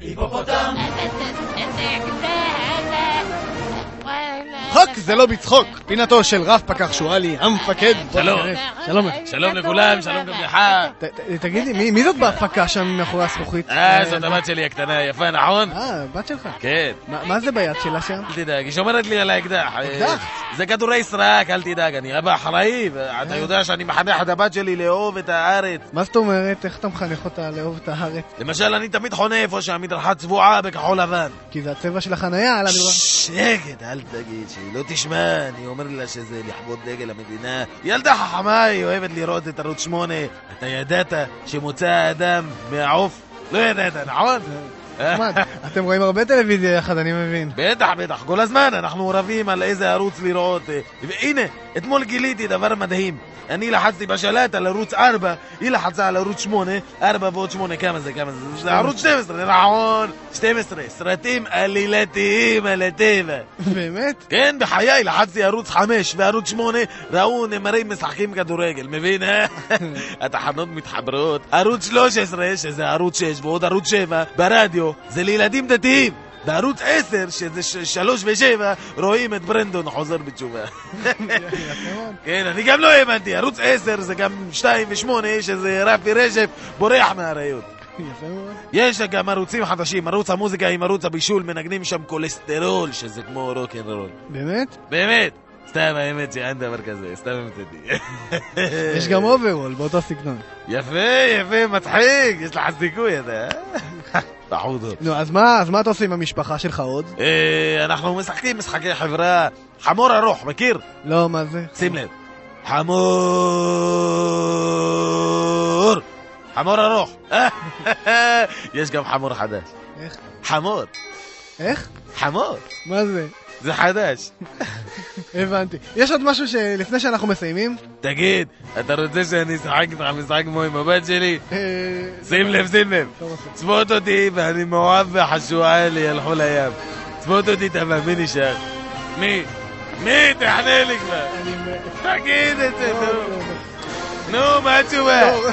היפופוטם! צחוק זה לא בצחוק, פינתו של רב פקח שואלי, המפקד. שלום. שלום. שלום לכולם, שלום תגיד לי, מי- מי זאת בהפקה שם מאחורי הזכוכית? אה, זאת הבת שלי הקטנה, יפה, נכון? אה, בת שלך. כן. מה מה זה ביד שלה שם? אל תדאג, היא שומרת לי על האקדח. אקדח? אה, זה כדורי סרק, אל תדאג, אני אבא אחראי, ואתה יודע שאני מחנך את הבת שלי לאהוב את הארץ. מה זאת אומרת? איך אתה מחנך אותה לאהוב את הארץ? למשל, אני תמיד חונה איפה שהמדרכה צבועה בכחול לבן. כי זה הצבע של החנייה על המדרכה. שקט, אל תגיד שהיא לא תשמע, אני אומר לה שזה לכבוד דגל המדינה. ילדה חכמה, היא אוהבת לראות את ערוץ 8. אתה ידעת שמוצא האדם מהעוף? לא ידעת, נכון? אתם רואים הרבה טלוויזיה יחד, אני מבין. בטח, בטח, כל הזמן אנחנו רבים על איזה ערוץ לראות. אה, והנה, אתמול גיליתי דבר מדהים. אני לחצתי בשלט על ערוץ 4, היא לחצה על ערוץ 8, 4 ועוד 8, כמה זה, כמה זה? זה ערוץ 12, נכון? 12, סרטים עלילתיים על הטבע. באמת? כן, בחיי, לחצתי ערוץ 5 וערוץ 8, ראו נמרים משחקים כדורגל, מבין? אה? התחנות מתחברות. ערוץ 13, שזה ערוץ 6, ועוד ערוץ 7, ברדיו, זה לילדים דתיים. בערוץ 10, שזה 3 ו-7, רואים את ברנדון חוזר בתשובה. כן, אני גם לא האמנתי, ערוץ 10 זה גם 2 ו-8, שזה רפי רשף בורח מהאריות. יש גם ערוצים חדשים, ערוץ המוזיקה עם ערוץ הבישול, מנגנים שם כולסטרול, שזה כמו רוקנרול. באמת? באמת? סתם, האמת שאין דבר כזה, סתם המצאתי. יש גם אוברול באותו סגנון. יפה, יפה, מצחיק, יש לך סיכוי, אתה, אה? בחודו. נו, אז מה אז מה אתה עושה עם המשפחה שלך עוד? אה, אנחנו משחקים משחקי חברה. חמור ארוך, מכיר? לא, מה זה? שים לב. חמור! חמור ארוך. יש גם חמור חדש. איך? חמור. איך? חמור. מה זה? זה חדש. הבנתי. יש עוד משהו שלפני שאנחנו מסיימים? תגיד, אתה רוצה שאני אשחק איתך משחק כמו עם הבת שלי? אה, שים לב, שים לב. אוקיי. צפות אותי ואני מאוהב בחשועה לי, הלכו לים. צפות אותי טבע, מי נשאר? מי? מי? תענה לי כבר. תגיד את זה, לא, נו. לא, נו, מה התשובה? לא.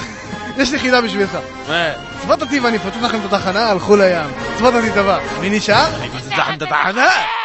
יש לי חידה בשבילך. מה? צבות אותי ואני אפוצץ לכם את התחנה, הלכו לים. צבות אותי טבע. מי נשאר? אני אפוצץ לכם את התחנה!